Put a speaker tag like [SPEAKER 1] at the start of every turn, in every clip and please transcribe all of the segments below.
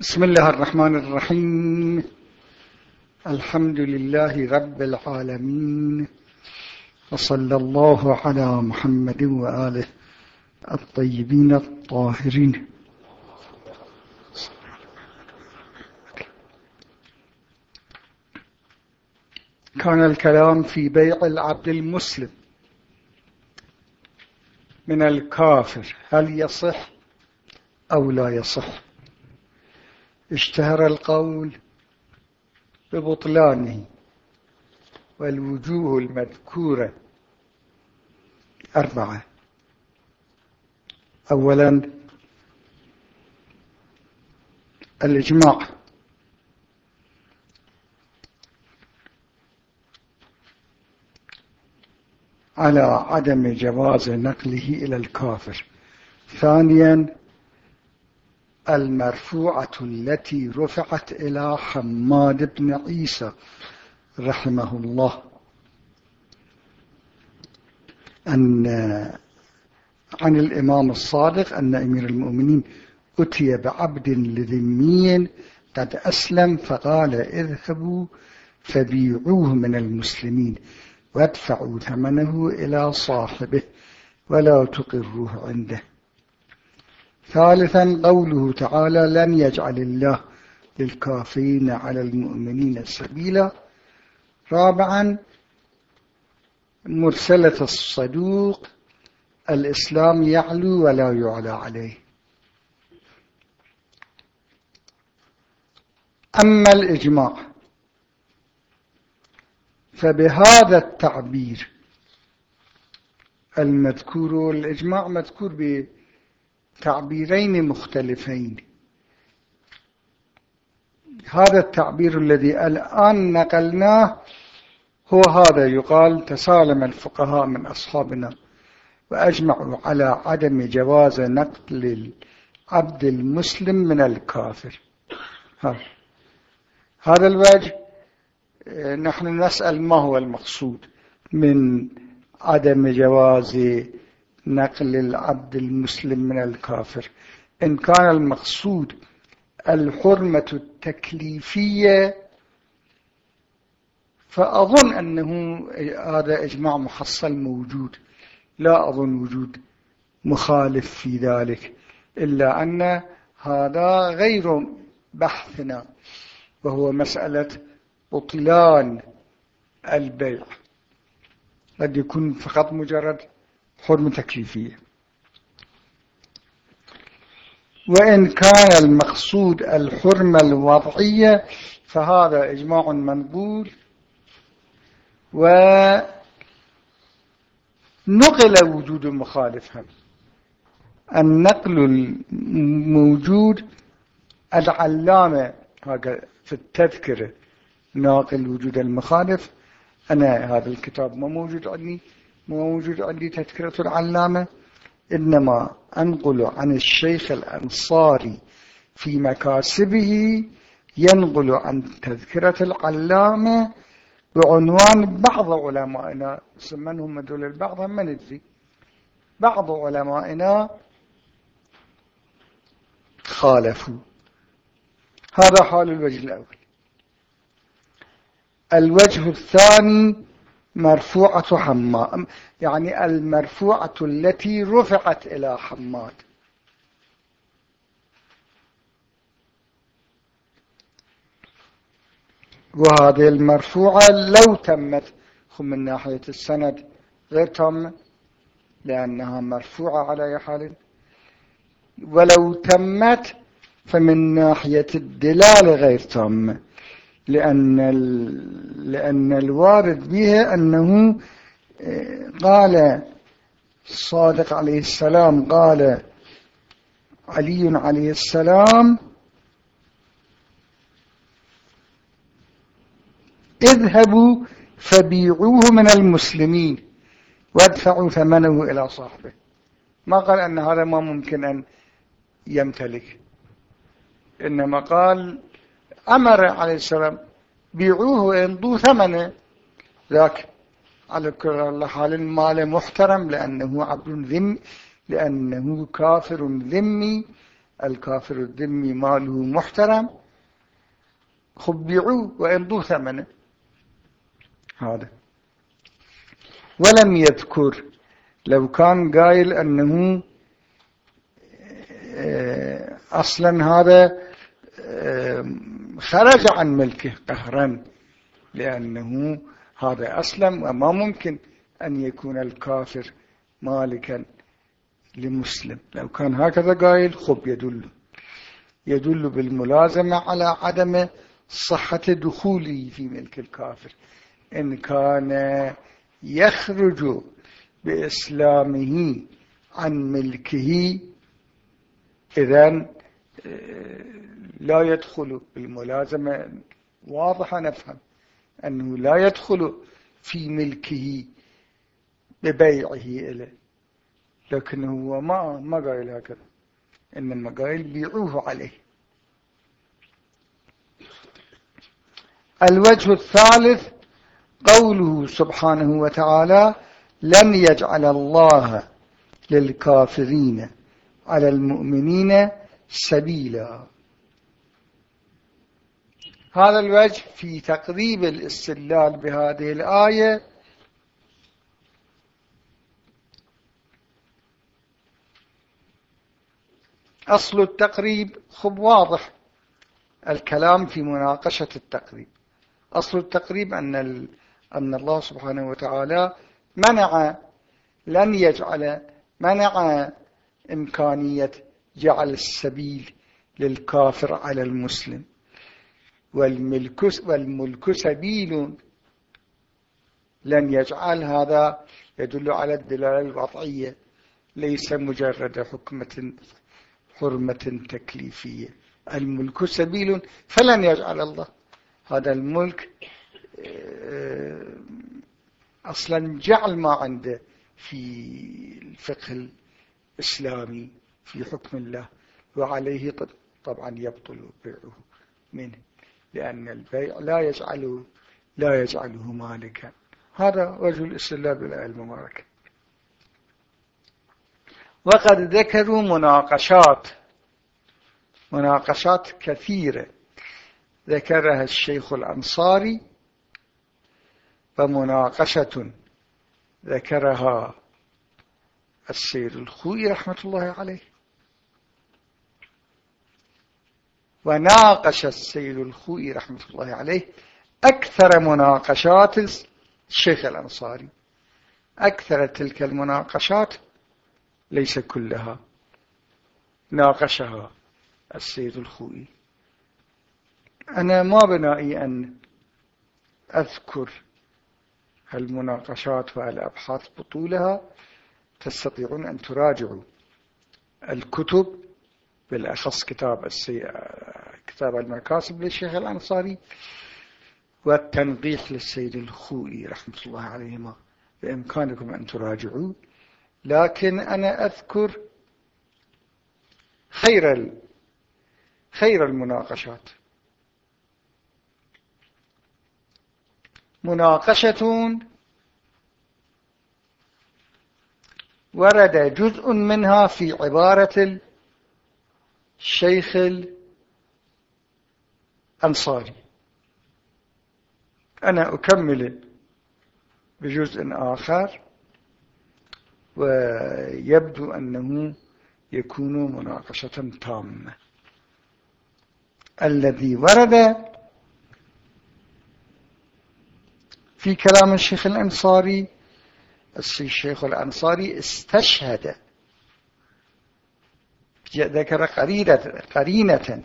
[SPEAKER 1] بسم الله الرحمن الرحيم. الحمد لله رب العالمين. وصلى الله على محمد وآله الطيبين الطاهرين. كان الكلام في بيع العبد المسلم من الكافر. هل يصح أو لا يصح؟ اشتهر القول ببطلانه والوجوه المذكورة أربعة أولا الإجماع. على عدم جواز نقله إلى الكافر. ثانيا المرفوعة التي رفعت إلى حماد بن عيسى رحمه الله. أن عن الإمام الصادق أن أمير المؤمنين أتي بعبد لذمي قد أسلم فقال اذهبوا فبيعوه من المسلمين وادفعوا ثمنه إلى صاحبه ولا تقروه عنده. ثالثا قوله تعالى لن يجعل الله للكافرين على المؤمنين سبيلا. رابعا مرسلة الصدوق الإسلام يعلو ولا يعلى عليه. أما الإجماع فبهذا التعبير المذكور الإجماع مذكور بتعبيرين مختلفين. هذا التعبير الذي الآن نقلناه هو هذا يقال تسالم الفقهاء من أصحابنا وأجمعوا على عدم جواز نقل العبد المسلم من الكافر. هذا الوجه نحن نسأل ما هو المقصود من عدم جواز نقل العبد المسلم من الكافر. إن كان المقصود الحرمة التكليفية فأظن أنه هذا إجماع محصل موجود. لا أظن وجود مخالف في ذلك إلا أن هذا غير بحثنا وهو مسألة بطلان البيع. قد يكون فقط مجرد حرمة تكليفية. وإن كان المقصود الحرمة الوضعية فهذا إجماع منقول. ونقل وجود مخالف هم النقل الموجود العلامة في التذكرة ناقل وجود المخالف. أنا هذا الكتاب ما موجود عندي. موجود عندي تذكرة العلامة. إنما أنقل عن الشيخ الأنصاري في مكاسبه ينقل عن تذكرة العلامة بعنوان بعض علمائنا من هم دول البعض ما ندري بعض علمائنا خالفوا. هذا حال الوجه الأول. الوجه الثاني مرفوعة حماد يعني المرفوعة التي رفعت إلى حماد وهذه المرفوعة لو تمت من ناحية السند غير تامة لأنها مرفوعة على حال. ولو تمت فمن ناحية الدلالة غير تامة لأن, لأن الوارد بها أنه آه، قال الصادق عليه السلام قال علي عليه السلام اذهبوا فبيعوه من المسلمين وادفعوا ثمنه إلى صاحبه. ما قال أن هذا ما ممكن أن يمتلك إنما قال أمر عليه السلام بيعوه وينضوا ثمنه. ذاك على كل حال المال محترم لأنه عبد ذم لأنه كافر ذمي. الكافر الذمي ماله محترم. خبعوه وإنضوا ثمنه. هذا. ولم يذكر. لو كان قايل أنه آه، أصلا هذا آه، خرج عن ملكه قهرا لأنه هذا أسلم وما ممكن أن يكون الكافر مالكا لمسلم. لو كان هكذا قايل خب يدل. يدل بالملازمة على عدم صحة دخوله في ملك الكافر. إن كان يخرج بإسلامه عن ملكه إذن آه، لا يدخل بالملازمة واضحة نفهم أنه لا يدخل في ملكه ببيعه إليه. لكن هو ما ما قايل هكذا إنما قايل بيعوه عليه. الوجه الثالث قوله سبحانه وتعالى لن يجعل الله للكافرين على المؤمنين سبيلا. هذا الوجه في تقريب الاستدلال بهذه الآية. أصل التقريب خب واضح الكلام في مناقشة التقريب. أصل التقريب أن, أن الله سبحانه وتعالى منع لن يجعل منع إمكانية جعل السبيل للكافر على المسلم. والملك, والملك سبيل. لن يجعل هذا يدل على الدلالة الوضعية ليس مجرد حكمة حرمة تكليفية. الملك سبيل فلن يجعل الله هذا الملك آه، أصلا جعل ما عنده في الفقه الإسلامي في حكم الله وعليه طبعا يبطل بيعه منه. لأن البيع لا يجعله لا يجعله مالكا هذا وجه الاستدلال بالآية المباركة. وقد ذكروا مناقشات مناقشات كثيرة ذكرها الشيخ الأنصاري ومناقشة ذكرها السيد الخوي رحمة الله عليه. وناقش السيد الخوي رحمة الله عليه أكثر مناقشات الشيخ الأنصاري. أكثر تلك المناقشات ليس كلها. ناقشها السيد الخوي أنا ما بنائي أن أذكر المناقشات والأبحاث بطولها. تستطيعون أن تراجعوا الكتب بالأخص كتاب السي... كتاب المكاسب للشيخ الأنصاري والتنقيح للسيد الخوئي رحمة الله عليهما. بإمكانكم أن تراجعوا لكن أنا أذكر خير ال... خير المناقشات. مناقشة ورد جزء منها في عبارة الشيخ الأنصاري. أنا أكمل بجزء آخر ويبدو أنه يكون مناقشة تامة. الذي ورد في كلام الشيخ الأنصاري الشيخ الأنصاري استشهد ذكر قرينة, قرينة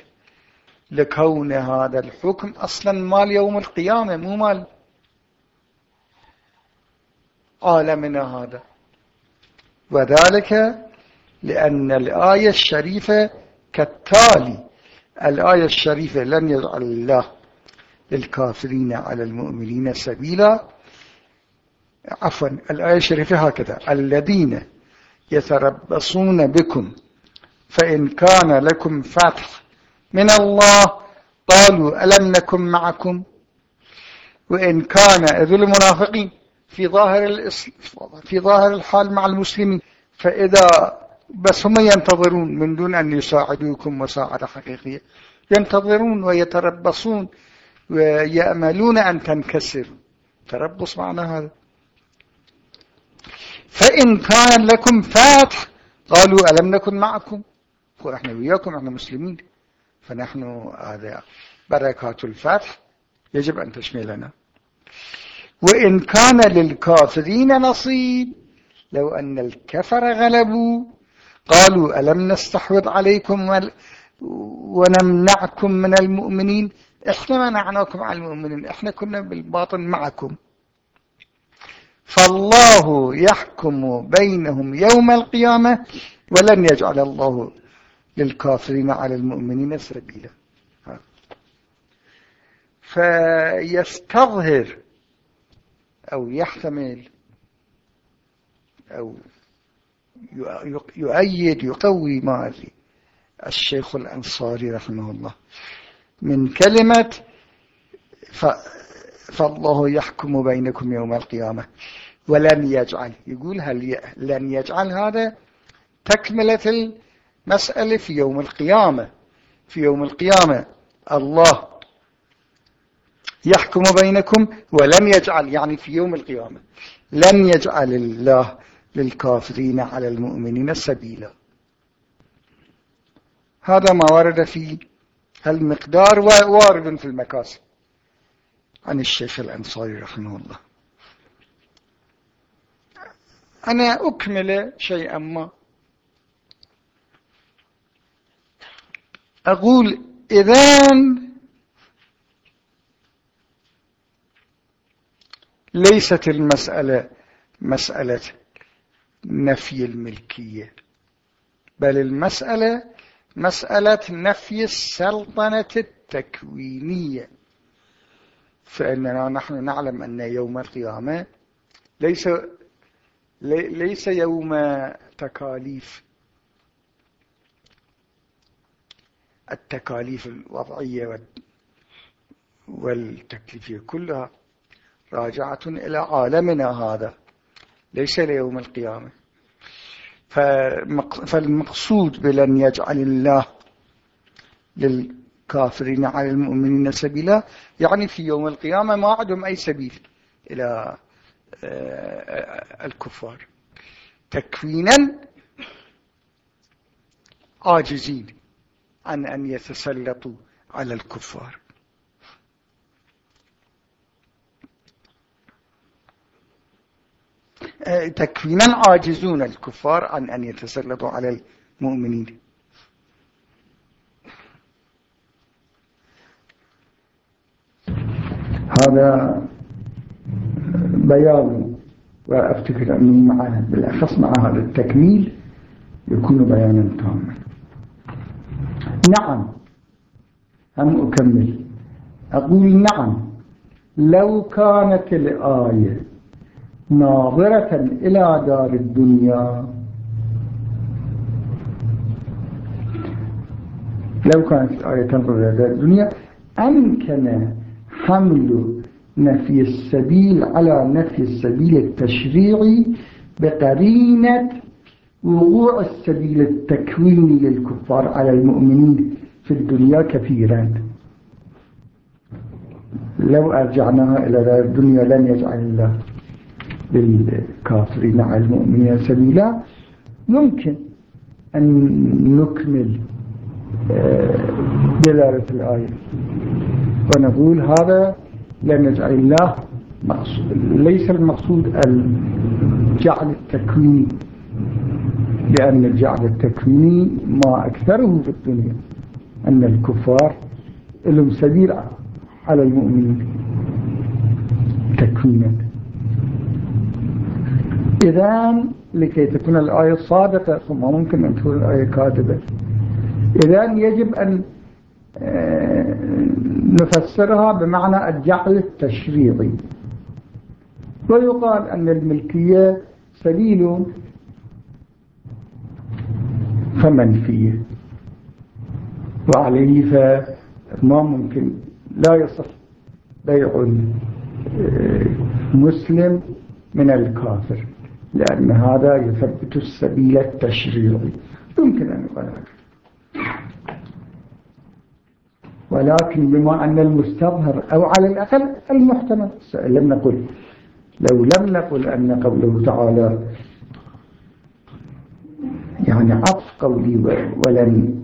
[SPEAKER 1] لكون هذا الحكم أصلا مال يوم القيامة مو مال عالمنا هذا. وذلك لأن الآية الشريفة كالتالي. الآية الشريفة لن يجعل الله للكافرين على المؤمنين سبيلا. عفوا الآية الشريفة هكذا. الذين يتربصون بكم فإن كان لكم فتح من الله قالوا ألم نكن معكم؟ وإن كان إذ المنافقين في ظاهر في ظاهر الحال مع المسلمين فإذا بس هم ينتظرون من دون أن يساعدوكم مساعدة حقيقية. ينتظرون ويتربصون ويأملون أن تنكسروا تربص معنى هذا. فإن كان لكم فاتح قالوا ألم نكن معكم؟ إحنا وياكم إحنا مسلمين. فنحن هذا بركات الفتح. يجب أن تشملنا وإن كان للكافرين نصيب لو أن الكفر غلبوا قالوا ألم نستحوذ عليكم ونمنعكم من المؤمنين؟ إحنا منعناكم على المؤمنين إحنا كنا بالباطن معكم. فالله يحكم بينهم يوم القيامة ولن يجعل الله للكافرين على المؤمنين سبيلا. فيستظهر أو يحتمل أو يؤيد يقوي ما الشيخ الأنصاري رحمه الله. من كلمة فالله يحكم بينكم يوم القيامة ولن يجعل يقول هل لن يجعل هذا تكملة المسألة في يوم القيامة. في يوم القيامة الله يحكم بينكم ولن يجعل يعني في يوم القيامة لن يجعل الله للكافرين على المؤمنين سبيلا. هذا ما ورد في المقدار وارد في المكاسب عن الشيخ الأنصاري رحمه الله. أنا أكمل شيئا ما. أقول إذن ليست المسألة مسألة نفي الملكية بل المسألة مسألة نفي السلطنة التكوينية. فإننا نحن نعلم أن يوم القيامة ليس ليس يوم تكاليف التكاليف الوضعية والتكليفية كلها راجعة إلى عالمنا هذا ليس ليوم القيامة. فالمقصود بلن يجعل الله للكافرين على المؤمنين سبيلا. يعني في يوم القيامة ما عندهم أي سبيل إلى آه، الكفار. تكوينا عاجزين. عن أن يتسلطوا على الكفار. تكوينا عاجزون الكفار عن أن يتسلطوا على المؤمنين. هذا بيان وأفتكر أنه مع بالأخص مع هذا التكميل يكون بيانا تاما. نعم هم أكمل. أقول نعم لو كانت الآية ناظرة إلى دار الدنيا لو كانت الآية تنظر إلى دار الدنيا أمكن حمل نفي السبيل على نفي السبيل التشريعي بقرينة وقوع السبيل التكويني للكفار على المؤمنين في الدنيا كثيرا لو أرجعناها إلى الدنيا لن يجعل الله للكافرين على المؤمنين سبيلا. يمكن أن نكمل آه، دلالة الآية ونقول هذا لم يجعل الله ليس المقصود الجعل التكويني لأن الجعل التكويني ما أكثره في الدنيا أن الكفار لهم سبيل على المؤمنين. تكوينا. إذا لكي تكون الآية صادقة ثم ممكن أن تكون الآية كاذبة. إذا يجب أن آه، نفسرها بمعنى الجعل التشريعي. ويقال أن الملكية سبيل فمنفية وعليه فما ممكن لا يصح بيع مسلم من الكافر لأن هذا يثبت السبيل التشريعي. يمكن أن يقال ولكن بما أن المستظهر أو على الأقل المحتمل لم نقل لو لم نقل أن قوله تعالى يعني عطف قولي ولن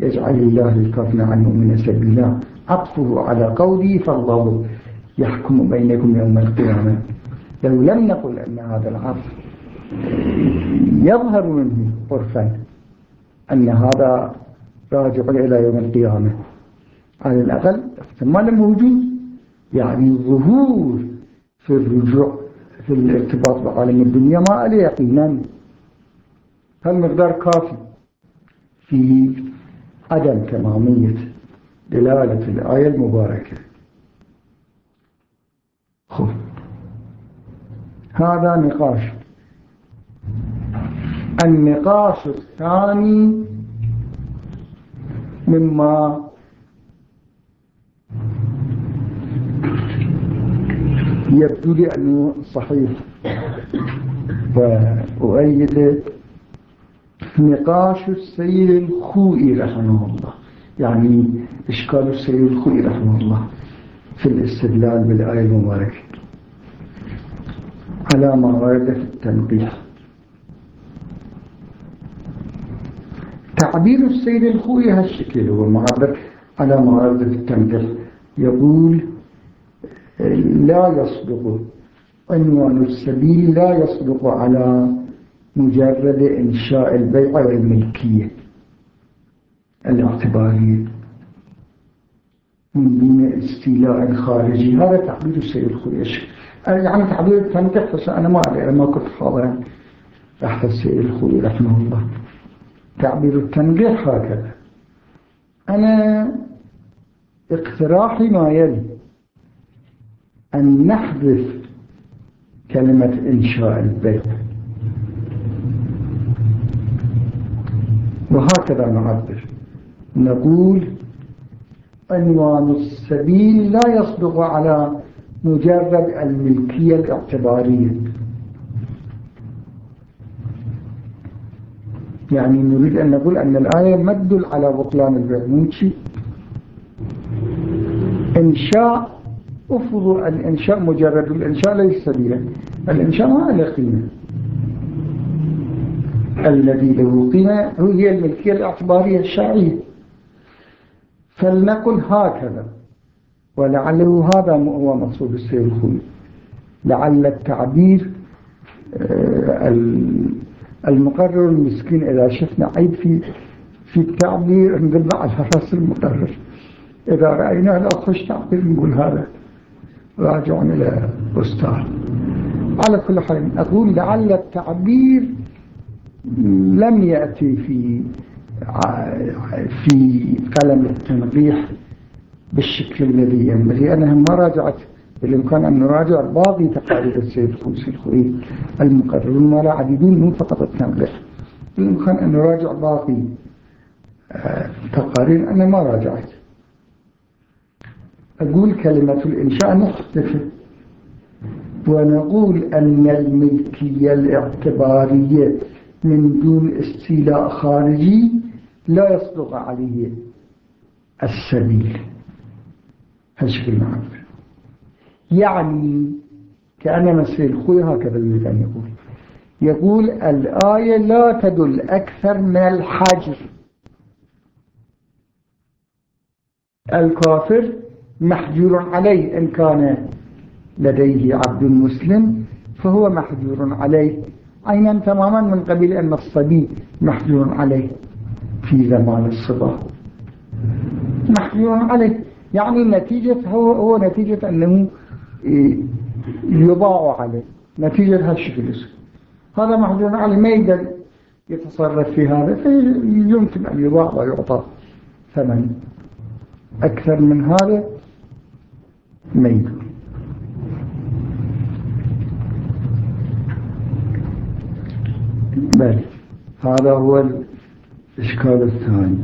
[SPEAKER 1] يجعل الله الكافر عن المؤمن سبيلا عطفه على قولي فالله يحكم بينكم يوم القيامة. لو لم نقل أن هذا العطف يظهر منه عرفا أن هذا راجع إلى يوم القيامة. على الأقل احتمال موجود يعني ظهور في الرجوع في الارتباط بعالم الدنيا ما عليه يقينا هالمقدار كافي في عدم تمامية دلالة الآية المباركة؟ خب. هذا نقاش. النقاش الثاني مما يبدو لي أنه صحيح. وأؤيد نقاش السيد الخوئي رحمه الله. يعني إشكال السيد الخوئي رحمه الله في الاستدلال بالآية المباركة. على ما ورد في التنقيح تعبير السيد الخوئي هالشكل هو معبر على ما ورد في التنقيح يقول لا يصدق عنوان السبيل لا يصدق على مجرد إنشاء البيع والملكية الاعتبارية من دون استيلاء خارجي. هذا تعبير السيد الخويش يعني تعبير التنكح بس أنا ما أدري ما كنت حاضرا تحت السيد الخوي رحمه الله. تعبير التنقيح هكذا. أنا اقتراحي ما يلي أن نحذف كلمة إنشاء البيت وهكذا نعبر نقول عنوان السبيل لا يصدق على مجرد الملكية الاعتبارية. يعني نريد أن نقول أن الآية ما تدل على بطلان البيع إنشاء افرض الإنشاء مجرد الإنشاء ليس سبيلا. الإنشاء ما له قيمة. الذي له قيمة هي الملكية الإعتبارية الشرعية فلنقل هكذا ولعله هذا هو مقصود السيد الخوي. لعل التعبير آه، المقرر المسكين إذا شفنا عيب في في التعبير نقول على رأس المقرر. إذا رأينا لا خش تعبير نقول هذا. راجع إلى أستاذ. على كل حال أقول لعل التعبير لم يأتي في في قلم التنقيح بالشكل الذي ينبغي أنا ما راجعت بالإمكان أن نراجع باقي تقارير السيد الخوسي الخوي المقررون ولا عديدين مو فقط التنقيح. بالإمكان أن نراجع باقي آه، تقارير أنا ما راجعت. أقول كلمة الإنشاء مختلفة ونقول أن الملكية الاعتبارية من دون استيلاء خارجي لا يصدق عليه السبيل. هالشكل معروف يعني كأن مسير خوي هكذا يريد أن يقول. يقول الآية لا تدل أكثر من الحجر. الكافر محجور عليه إن كان لديه عبد مسلم فهو محجور عليه. عينا تماما من قبيل أن الصبي محجور عليه في زمان الصبا محجور عليه. يعني نتيجة هو, هو نتيجة أنه يضاع عليه. نتيجة هالشكل هذا محجور عليه. ما يقدر يتصرف في هذا فيمكن أن يضاع ويعطى ثمن. أكثر من هذا ميت بس هذا هو الإشكال الثاني.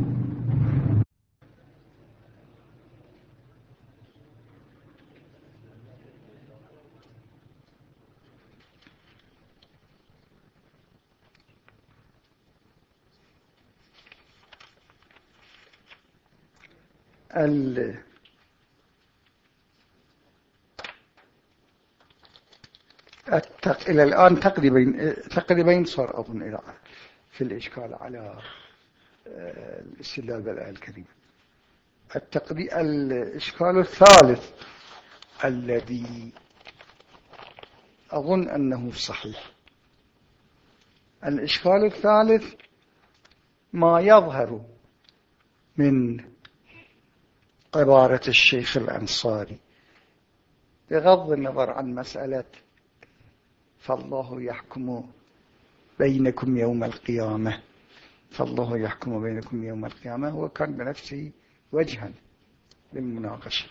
[SPEAKER 1] ال إلى الآن تقريبا تقريبا صار أظن إلى في الإشكال على آه، الاستدلال بالآية الكريمة. التقدي... الإشكال الثالث الذي أظن أنه صحيح. الإشكال الثالث ما يظهر من عبارة الشيخ الأنصاري بغض النظر عن مسألة فالله يحكم بينكم يوم القيامة. فالله يحكم بينكم يوم القيامة. هو كان بنفسه وجها للمناقشة.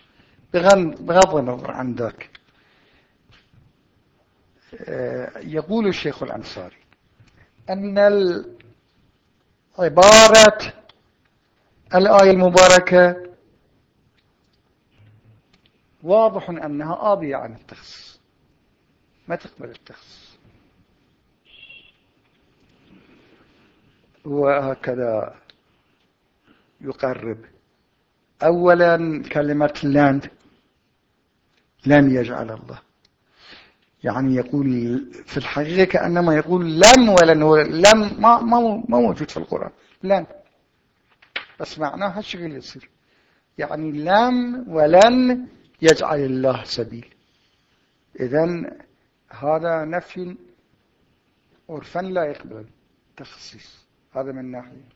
[SPEAKER 1] بغض النظر عن ذلك آه، يقول الشيخ الأنصاري أن عبارة الآية المباركة واضح أنها آبية عن التخصيص. ما تقبل التخصيص. وهكذا يقرب. أولا كلمة لن لم يجعل الله. يعني يقول في الحقيقة كأنما يقول لم ولن لم ما, ما, ما موجود في القرآن. لن بس معناها هالشكل يصير. يعني لم ولن يجعل الله سبيل. إذن هذا نفي عرفا لا يقبل. تخصيص. هذا من ناحية.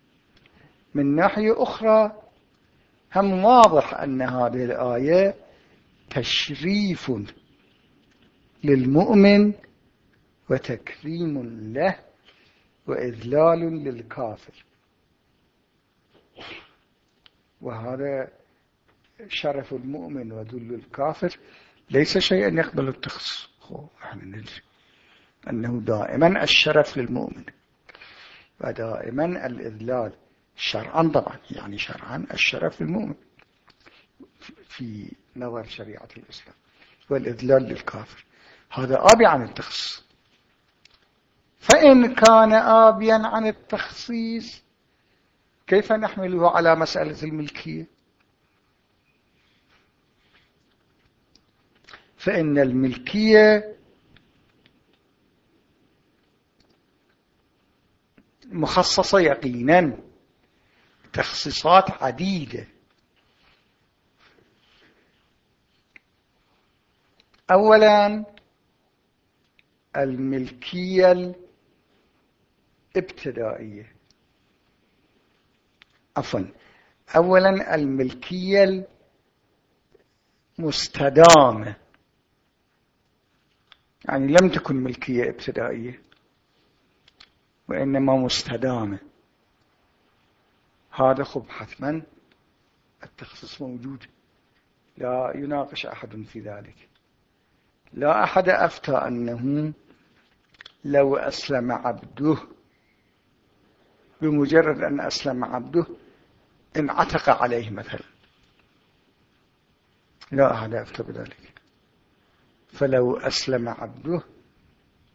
[SPEAKER 1] من ناحية أخرى هم واضح أن هذه الآية تشريف للمؤمن وتكريم له وإذلال للكافر. وهذا شرف المؤمن وذل الكافر. ليس شيئا يقبل إحنا ندري أنه دائما الشرف للمؤمن ودائما الإذلال شرعا طبعا يعني شرعا الشرف للمؤمن في نظر شريعة الإسلام والإذلال للكافر. هذا آبي عن التخصيص. فإن كان آبيا عن التخصيص كيف نحمله على مسألة الملكية؟ فإن الملكية مخصصة يقينا تخصيصات عديدة. أولا الملكية الابتدائية. عفوا أولا الملكية المستدامة. يعني لم تكن ملكية ابتدائية وإنما مستدامة. هذا خب حتما التخصص موجود. لا يناقش أحد في ذلك. لا أحد أفتى أنه لو أسلم عبده بمجرد أن أسلم عبده انعتق عليه مثلا. لا أحد أفتى بذلك. فلو أسلم عبده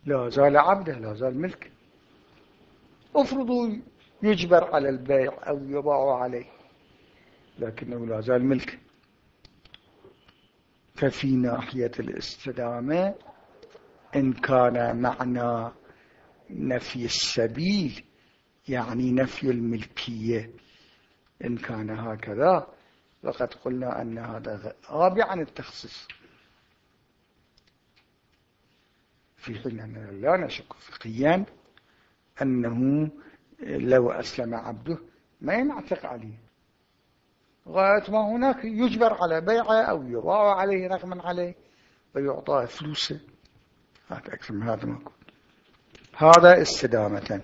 [SPEAKER 1] لا زال عبده لا زال ملك افرضوا يجبر على البيع أو يضع عليه لكنه لا زال ملك ففي ناحية الاستدامة إن كان معنى نفي السبيل يعني نفي الملكية. إن كان هكذا فقد قلنا أن هذا غابي عن التخصيص. في حين أننا لا نشك فقيا أنه لو أسلم عبده ما ينعتق عليه. غاية ما هناك يجبر على بيعه أو يضاع عليه رغما عليه ويعطاه فلوسه. هذا أكثر من هذا ما هذا استدامة.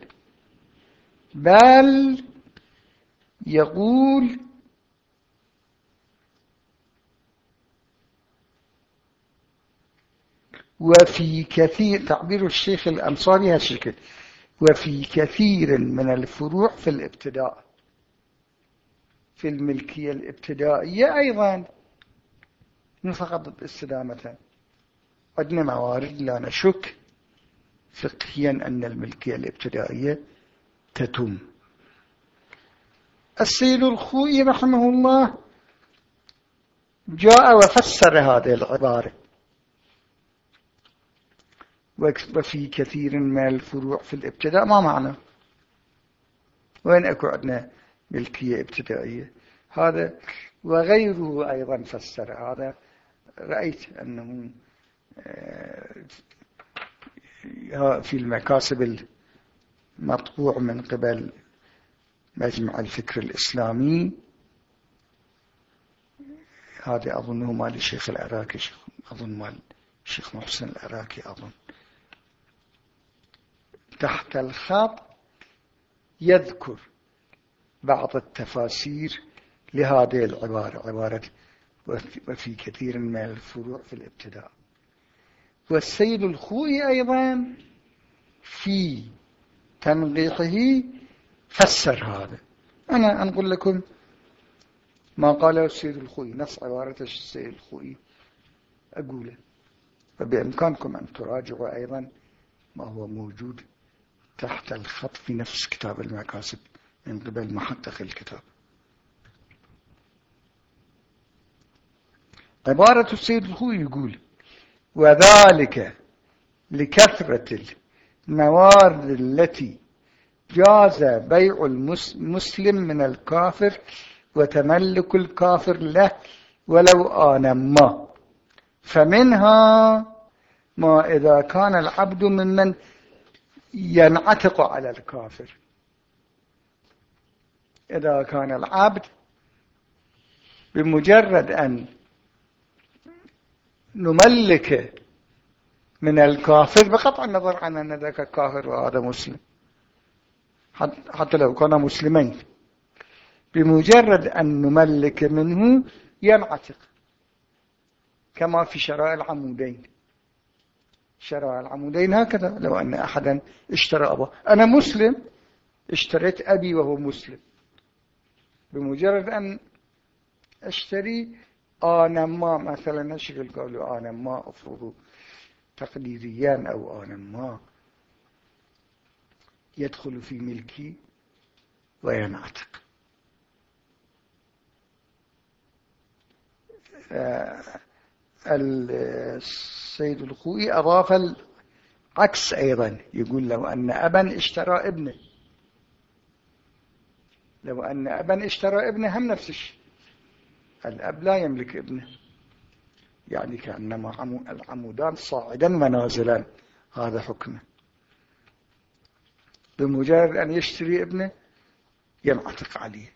[SPEAKER 1] بل يقول وفي كثير تعبير الشيخ الأنصاري هالشكل وفي كثير من الفروع في الابتداء في الملكية الابتدائية أيضا فقط استدامة عندنا موارد لا نشك فقهيا أن الملكية الابتدائية تتم. السيد الخوئي رحمه الله جاء وفسر هذه العبارة. وفي كثير من الفروع في الابتداء ما معنى وين أكو عندنا ملكية ابتدائية. هذا وغيره أيضا فسر. هذا رأيت أنه آه، في المكاسب المطبوع من قبل مجمع الفكر الإسلامي. هذا أظنه مال الشيخ العراقي أظن مال الشيخ محسن العراقي أظن. تحت الخط يذكر بعض التفاسير لهذه العبارة عبارة وفي كثير من الفروع في الابتداء. والسيد الخوي أيضا في تنقيحه فسر هذا. أنا أنقل لكم ما قاله السيد الخوي نص عبارة السيد الخوي أقوله. فبإمكانكم أن تراجعوا أيضا ما هو موجود تحت الخط في نفس كتاب المكاسب من قبل محقق الكتاب. عبارة السيد الخوي يقول وذلك لكثرة الموارد التي جاز بيع المسلم من الكافر وتملك الكافر له ولو آن ما. فمنها ما إذا كان العبد ممن ينعتق على الكافر. إذا كان العبد بمجرد أن نملك من الكافر بقطع النظر عن أن ذاك كافر وهذا مسلم. حتى لو كان مسلمين. بمجرد أن نملك منه ينعتق. كما في شراء العمودين. شراء العمودين هكذا لو أن أحدا اشترى أبا أنا مسلم اشتريت أبي وهو مسلم. بمجرد أن أشتري آنا ما مثلا نشغل قولوا آنا ما أفرض تقديريا أو آنا ما يدخل في ملكي وينعتق. آه، السيد الخوي أضاف العكس أيضا. يقول لو أن أبا اشترى ابنه. لو أن أبا اشترى ابنه هم نفس الشيء الأب لا يملك ابنه. يعني كأنما العمودان صاعدا منازلا هذا حكمه. بمجرد أن يشتري ابنه ينعتق عليه.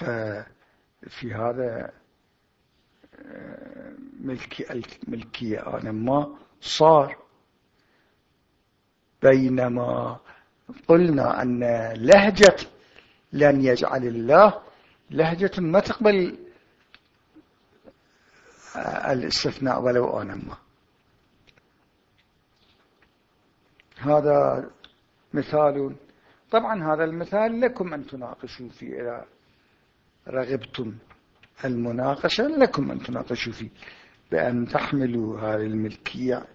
[SPEAKER 1] ففي هذا ملكي الملكية أنا ما صار بينما قلنا أن لهجة لن يجعل الله لهجة ما تقبل الاستثناء ولو آنما هذا مثال. طبعا هذا المثال لكم أن تناقشوا فيه إذا رغبتم المناقشة لكم أن تناقشوا فيه. بأن تحملوا هذه الملكية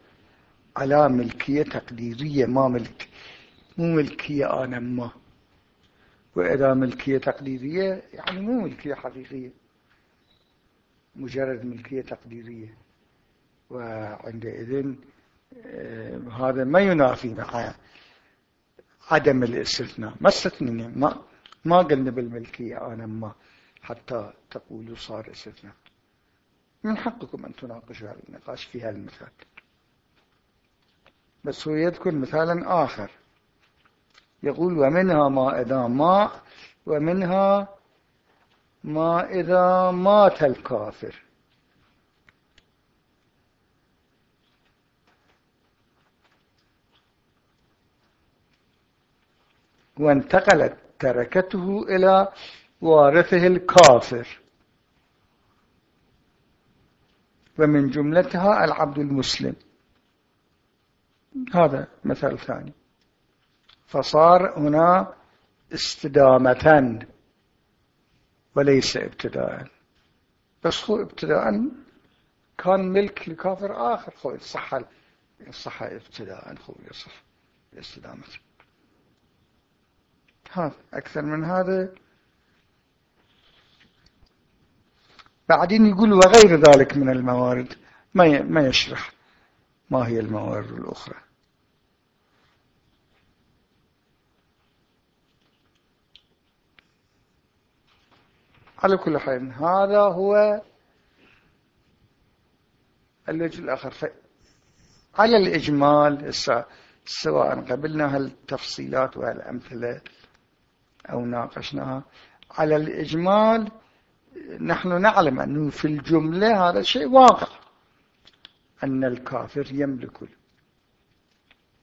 [SPEAKER 1] على ملكية تقديرية ما ملك. مو ملكية آنا ما. وإذا ملكية تقديرية يعني مو ملكية حقيقية. مجرد ملكية تقديرية. وعندئذ آه، هذا ما ينافي مع عدم الاستثناء. ما استثنينا ما ما قلنا بالملكية أنا ما. حتى تقولوا صار استثناء من حقكم أن تناقشوا هذا النقاش في هذا المثال. بس هو يذكر مثالا آخر. يقول ومنها ما إذا ما ومنها ما إذا مات الكافر. وانتقلت تركته إلى وارثه الكافر. ومن جملتها العبد المسلم. هذا مثال ثاني. فصار هنا استدامة. وليس ابتداء. بس هو ابتداء. كان ملك لكافر آخر. هو يصح يصح ابتداء. هو يصح استدامة. هذا أكثر من هذا بعدين يقول وغير ذلك من الموارد. ما ما يشرح ما هي الموارد الأخرى. على كل حال هذا هو الوجه الآخر. على الإجمال سواء قبلنا هالتفصيلات وهالأمثلة أو ناقشناها على الإجمال نحن نعلم أنه في الجملة هذا شيء واقع أن الكافر يملك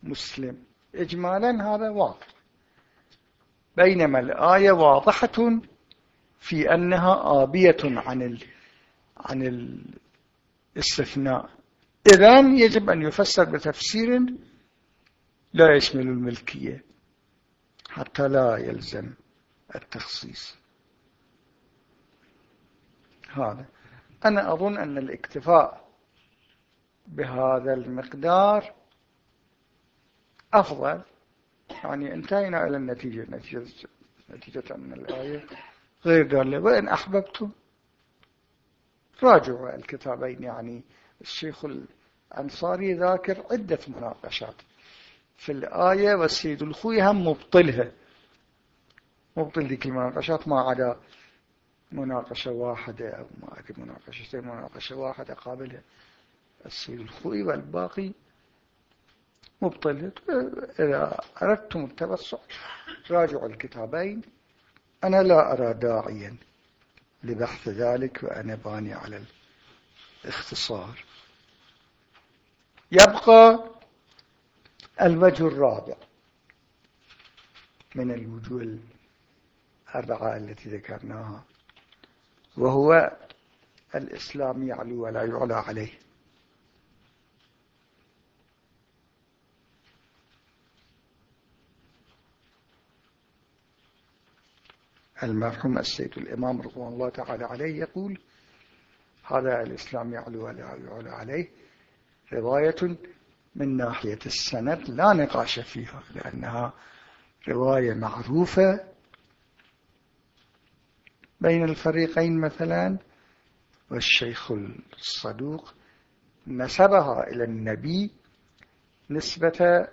[SPEAKER 1] المسلم. إجمالا هذا واقع بينما الآية واضحة في أنها آبية عن ال... عن الاستثناء. إذن يجب أن يفسر بتفسير لا يشمل الملكية حتى لا يلزم التخصيص. هذا. أنا أظن أن الاكتفاء بهذا المقدار أفضل. يعني انتهينا إلى النتيجة. نتيجة, نتيجة من الآية غير دالة. وإن أحببتم راجعوا الكتابين. يعني الشيخ الأنصاري ذاكر عدة مناقشات في الآية والسيد الخوي هم مبطلها مبطل ذيك المناقشات ما عدا مناقشة واحدة أو ما أدري مناقشتين مناقشة واحدة قابلها السيد الخوي والباقي مبطل إذا أردتم التوسع راجعوا الكتابين. أنا لا أرى داعيا لبحث ذلك وأنا باني على الاختصار. يبقى الوجه الرابع من الوجوه الأربعة التي ذكرناها. وهو الإسلام يعلو ولا يعلى عليه. المرحوم السيد الإمام رضوان الله تعالى عليه يقول هذا الإسلام يعلو ولا يعلى عليه. رواية من ناحية السند لا نقاش فيها لأنها رواية معروفة بين الفريقين مثلا والشيخ الصدوق نسبها إلى النبي نسبة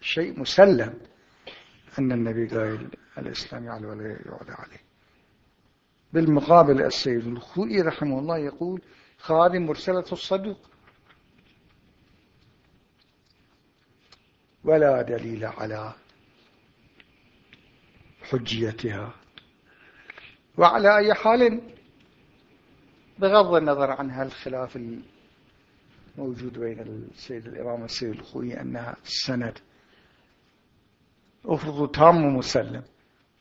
[SPEAKER 1] شيء مسلم أن النبي قال الإسلام يعلى ولا يعلى عليه. بالمقابل السيد الخوئي رحمه الله يقول خادم مرسلة الصدوق. ولا دليل على حجيتها. وعلى أي حال بغض النظر عن هالخلاف الموجود بين السيد الإمام والسيد الخوي أنها السند أفرض تام ومسلم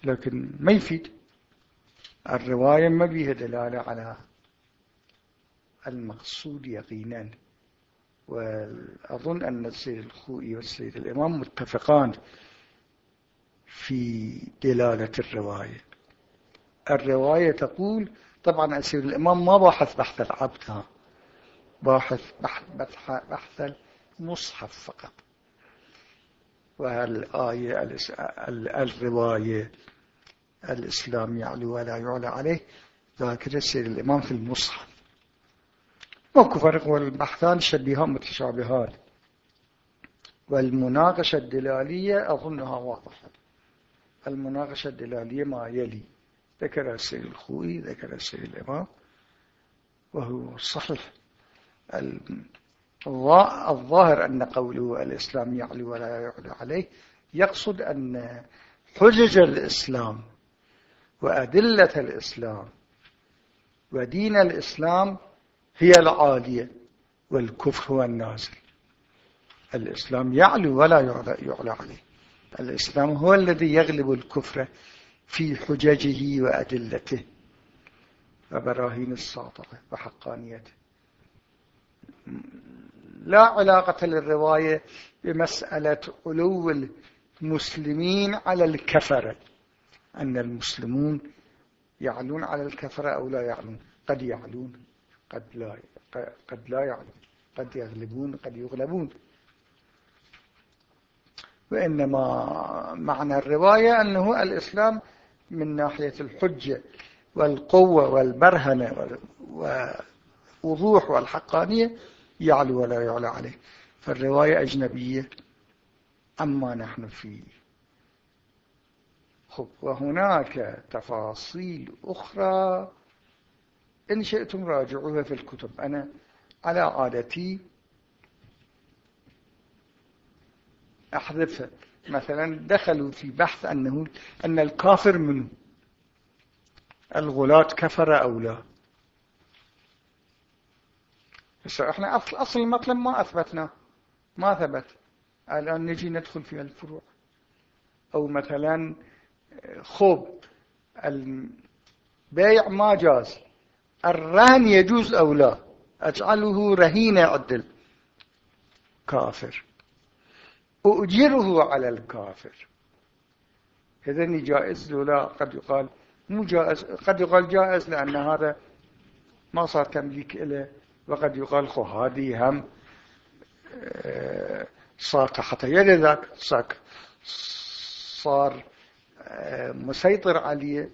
[SPEAKER 1] لكن ما يفيد. الرواية ما بيها دلالة على المقصود يقينا. وأظن أن السيد الخوئي والسيد الإمام متفقان في دلالة الرواية. الرواية تقول طبعا السيد الإمام ما باحث بحث العبد. باحث بحث, بحث, بحث المصحف فقط. والآية الرواية الإسلام يعلو ولا يعلى عليه ذاكر السيد الإمام في المصحف. ماكو فرق والبحثان شبيهان متشابهان. والمناقشة الدلالية أظنها واضحة. المناقشة الدلالية ما يلي. ذكر السيد الخوي ذكر السيد الإمام وهو صحيح. الظاهر أن قوله الإسلام يعلو ولا يعلو عليه يقصد أن حجج الإسلام وأدلة الإسلام ودين الإسلام هي العالية والكفر هو النازل. الإسلام يعلو ولا يعلى عليه. الإسلام هو الذي يغلب الكفر في حججه وأدلته. وبراهين الساطقة وحقانيته. لا علاقة للرواية بمسألة علو المسلمين على الكفرة أن المسلمون يعلون على الكفرة أو لا يعلون. قد يعلون قد لا قد لا يعلم قد يغلبون قد يغلبون. وإنما معنى الرواية أنه الإسلام من ناحية الحجة والقوة والبرهنة والوضوح والحقانية يعلو ولا يعلى عليه. فالرواية أجنبية أما نحن فيه وهناك تفاصيل أخرى. إن شئتم راجعوها في الكتب. أنا على عادتي أحذفها. مثلا دخلوا في بحث أنه أن الكافر منه. الغلاة كفر أو لا. إحنا أصل, أصل المطلب ما أثبتنا. ما ثبت. الآن نجي ندخل في الفروع. أو مثلا خب البيع ما جاز. الرهن يجوز أو لا؟ أجعله رهينة عدل. كافر. أؤجره على الكافر. هذا جائز لا قد يقال مو جائز قد يقال جائز لأن هذا ما صار تمليك له وقد يقال خو هذه هم آه، صاق حتى يد ذاك صار مسيطر عليه.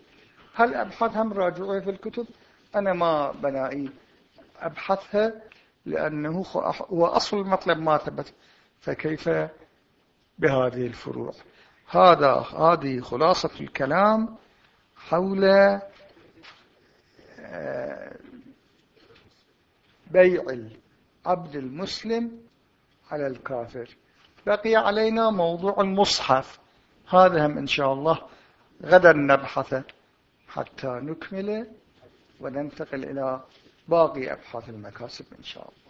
[SPEAKER 1] هل أبحث؟ هم راجعوها في الكتب. أنا ما بنائي أبحثها لأنه هو أصل المطلب ما ثبت. فكيف بهذه الفروع. هذا هذه خلاصة الكلام حول آه، بيع العبد المسلم على الكافر. بقي علينا موضوع المصحف. هذا هم إن شاء الله غدا نبحث حتى نكمل وننتقل إلى باقي أبحاث المكاسب إن شاء الله.